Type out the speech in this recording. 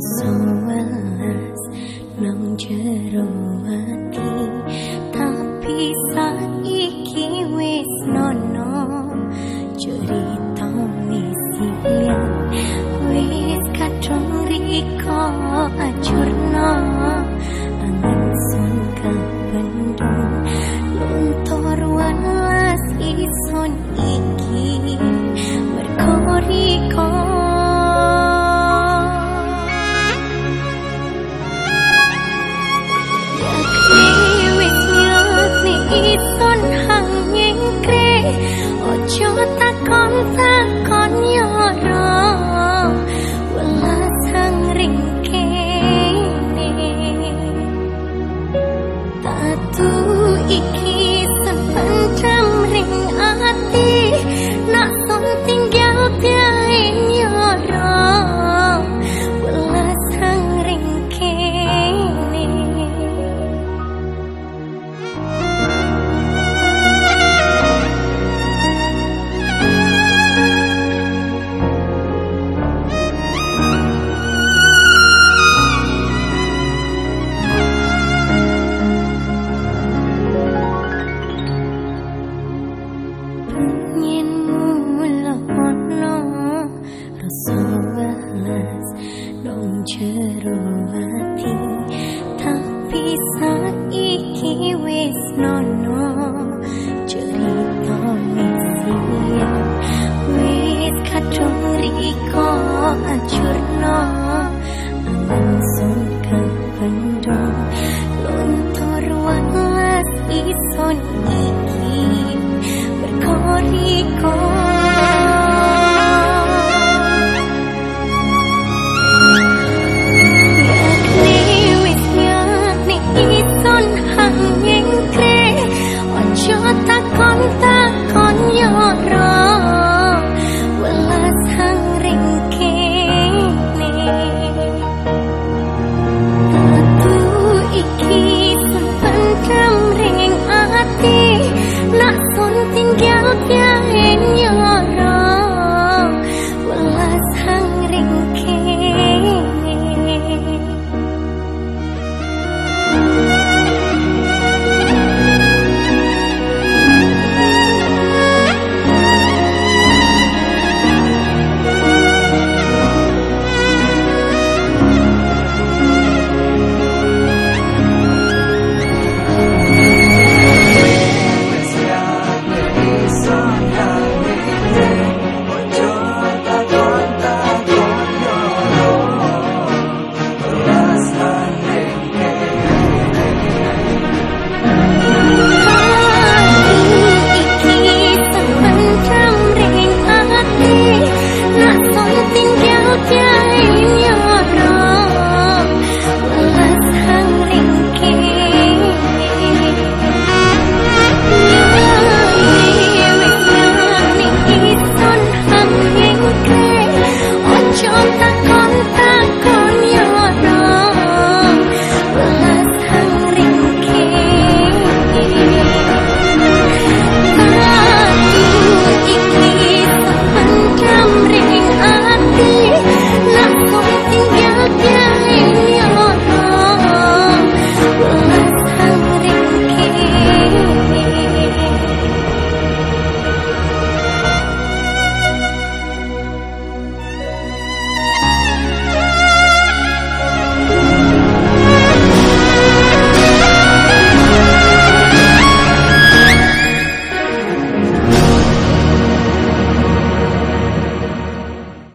so welas nang jero ati tapi saiki wis nono curi menjeru tapi saiki wis non